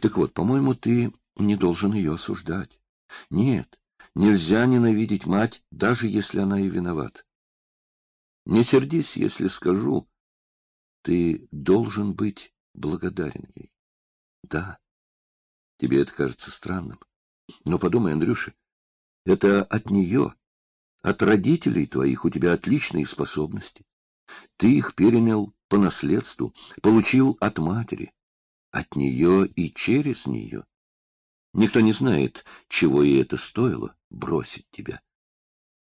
Так вот, по-моему, ты не должен ее осуждать. Нет, нельзя ненавидеть мать, даже если она и виновата. Не сердись, если скажу, ты должен быть благодарен ей. Да, тебе это кажется странным. Но подумай, Андрюша, это от нее, от родителей твоих у тебя отличные способности. Ты их перенял по наследству, получил от матери, от нее и через нее. Никто не знает, чего ей это стоило — бросить тебя.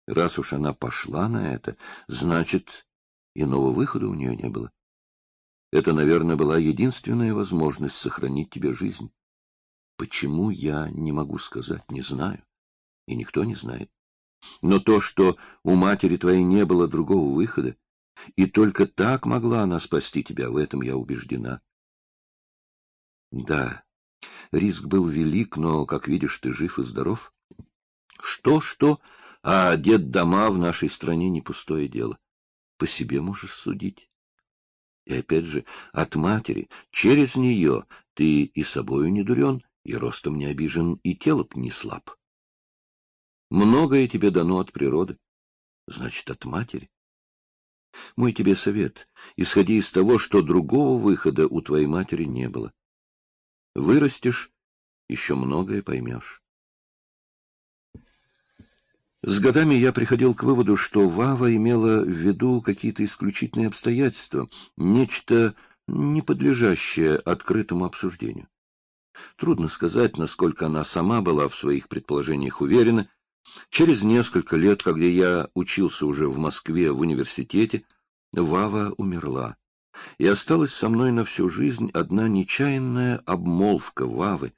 Раз уж она пошла на это, значит, иного выхода у нее не было. Это, наверное, была единственная возможность сохранить тебе жизнь. Почему, я не могу сказать, не знаю. И никто не знает. Но то, что у матери твоей не было другого выхода, и только так могла она спасти тебя, в этом я убеждена. Да, риск был велик, но, как видишь, ты жив и здоров. Что-что, а дед дома в нашей стране не пустое дело. По себе можешь судить. И опять же, от матери, через нее, ты и собою не дурен, и ростом не обижен, и телом не слаб. Многое тебе дано от природы, значит, от матери. Мой тебе совет, исходи из того, что другого выхода у твоей матери не было. Вырастешь, еще многое поймешь. С годами я приходил к выводу, что Вава имела в виду какие-то исключительные обстоятельства, нечто не подлежащее открытому обсуждению. Трудно сказать, насколько она сама была в своих предположениях уверена. Через несколько лет, когда я учился уже в Москве в университете, Вава умерла. И осталась со мной на всю жизнь одна нечаянная обмолвка Вавы,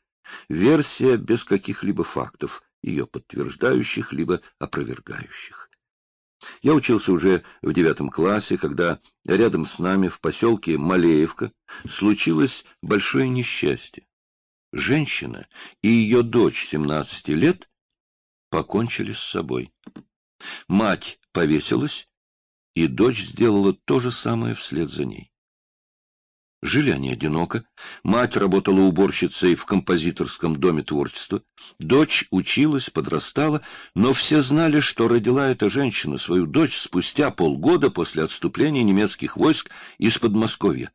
версия без каких-либо фактов — ее подтверждающих либо опровергающих. Я учился уже в девятом классе, когда рядом с нами в поселке Малеевка случилось большое несчастье. Женщина и ее дочь 17 лет покончили с собой. Мать повесилась, и дочь сделала то же самое вслед за ней. Жили они одиноко. Мать работала уборщицей в композиторском доме творчества. Дочь училась, подрастала, но все знали, что родила эта женщина свою дочь спустя полгода после отступления немецких войск из Подмосковья.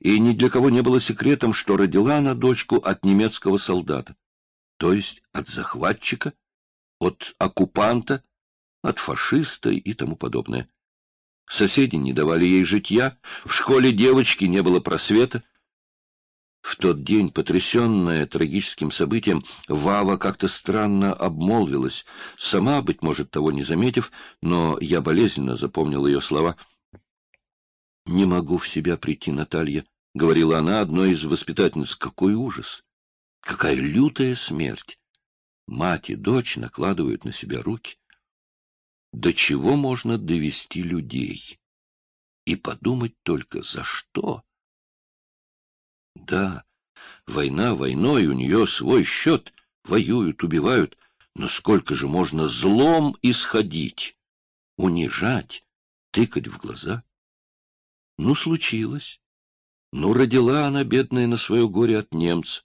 И ни для кого не было секретом, что родила она дочку от немецкого солдата, то есть от захватчика, от оккупанта, от фашиста и тому подобное. Соседи не давали ей житья, в школе девочки не было просвета. В тот день, потрясенная трагическим событием, Вава как-то странно обмолвилась, сама, быть может, того не заметив, но я болезненно запомнил ее слова. «Не могу в себя прийти, Наталья», — говорила она одной из воспитательниц. «Какой ужас! Какая лютая смерть! Мать и дочь накладывают на себя руки» до чего можно довести людей. И подумать только, за что? Да, война войной, у нее свой счет, воюют, убивают, но сколько же можно злом исходить, унижать, тыкать в глаза? Ну, случилось. Ну, родила она, бедная, на свое горе от немца.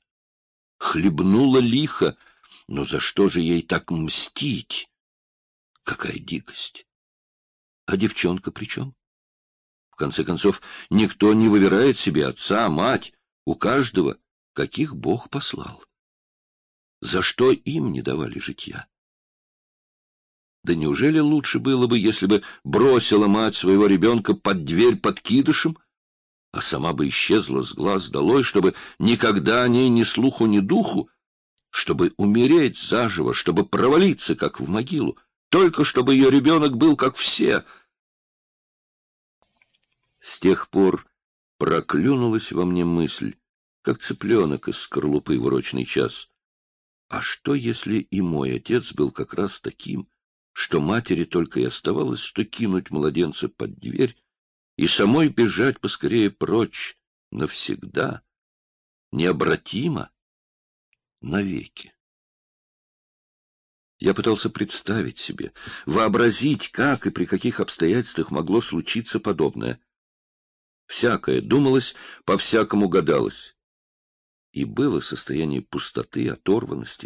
Хлебнула лихо, но за что же ей так мстить? Какая дикость! А девчонка при чем? В конце концов, никто не выбирает себе отца, мать. У каждого, каких Бог послал. За что им не давали житья? Да неужели лучше было бы, если бы бросила мать своего ребенка под дверь подкидышем, а сама бы исчезла с глаз долой, чтобы никогда о ней ни слуху, ни духу, чтобы умереть заживо, чтобы провалиться, как в могилу, только чтобы ее ребенок был как все. С тех пор проклюнулась во мне мысль, как цыпленок из скорлупы в урочный час. А что, если и мой отец был как раз таким, что матери только и оставалось, что кинуть младенца под дверь и самой бежать поскорее прочь, навсегда, необратимо, навеки? Я пытался представить себе, вообразить, как и при каких обстоятельствах могло случиться подобное. Всякое думалось, по-всякому гадалось. и было состояние пустоты, оторванности,